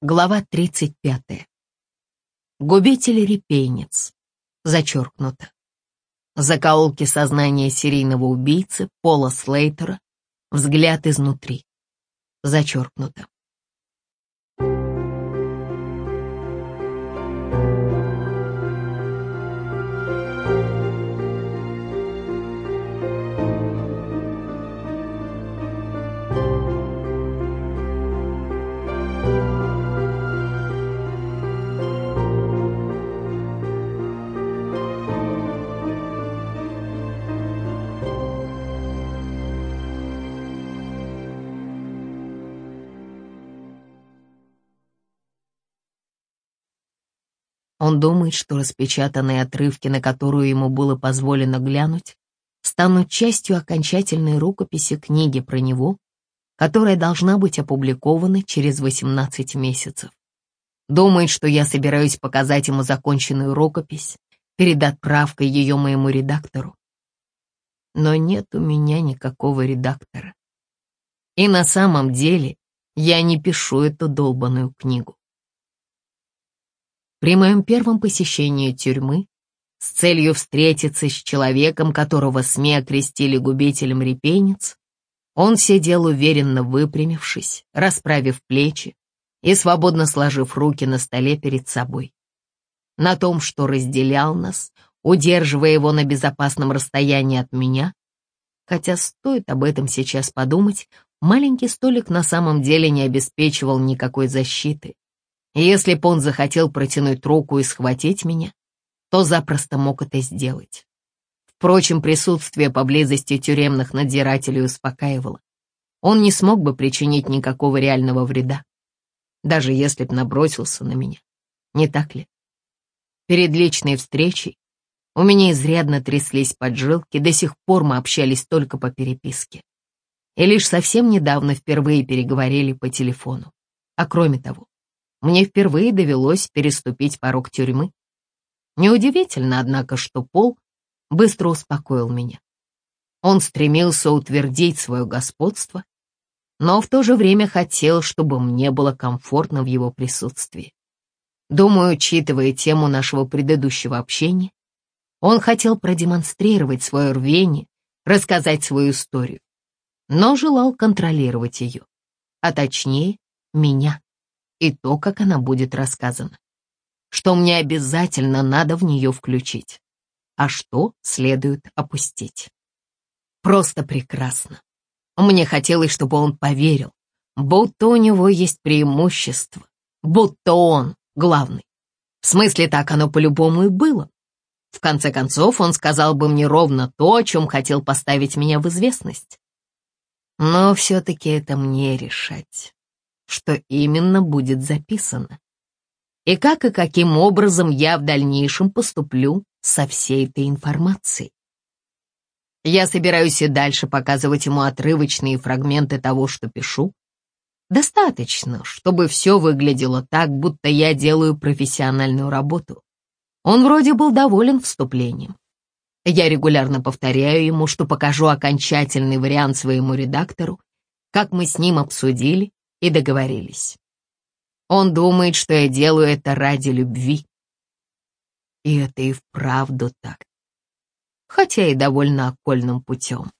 Глава 35. Губитель репейниц. Зачеркнуто. Закоулки сознания серийного убийцы Пола Слейтера. Взгляд изнутри. Зачеркнуто. Он думает, что распечатанные отрывки, на которую ему было позволено глянуть, станут частью окончательной рукописи книги про него, которая должна быть опубликована через 18 месяцев. Думает, что я собираюсь показать ему законченную рукопись перед отправкой ее моему редактору. Но нет у меня никакого редактора. И на самом деле я не пишу эту долбанную книгу. При моем первом посещении тюрьмы с целью встретиться с человеком, которого СМИ окрестили губителем репенец, он сидел уверенно выпрямившись, расправив плечи и свободно сложив руки на столе перед собой. На том, что разделял нас, удерживая его на безопасном расстоянии от меня, хотя стоит об этом сейчас подумать, маленький столик на самом деле не обеспечивал никакой защиты, если бы он захотел протянуть руку и схватить меня, то запросто мог это сделать. Впрочем, присутствие поблизости тюремных надзирателей успокаивало. Он не смог бы причинить никакого реального вреда, даже если б набросился на меня. Не так ли? Перед личной встречей у меня изрядно тряслись поджилки, до сих пор мы общались только по переписке. И лишь совсем недавно впервые переговорили по телефону. А кроме того, мне впервые довелось переступить порог тюрьмы. Неудивительно, однако, что Пол быстро успокоил меня. Он стремился утвердить свое господство, но в то же время хотел, чтобы мне было комфортно в его присутствии. Думаю, учитывая тему нашего предыдущего общения, он хотел продемонстрировать свое рвение, рассказать свою историю, но желал контролировать ее, а точнее, меня и то, как она будет рассказана. Что мне обязательно надо в нее включить, а что следует опустить. Просто прекрасно. Мне хотелось, чтобы он поверил, будто у него есть преимущество, будто он главный. В смысле, так оно по-любому и было. В конце концов, он сказал бы мне ровно то, о чем хотел поставить меня в известность. Но все-таки это мне решать что именно будет записано. И как и каким образом я в дальнейшем поступлю со всей этой информацией. Я собираюсь и дальше показывать ему отрывочные фрагменты того, что пишу. Достаточно, чтобы все выглядело так, будто я делаю профессиональную работу. Он вроде был доволен вступлением. Я регулярно повторяю ему, что покажу окончательный вариант своему редактору, как мы с ним обсудили, и договорились. Он думает, что я делаю это ради любви. И это и вправду так. Хотя и довольно окольным путем.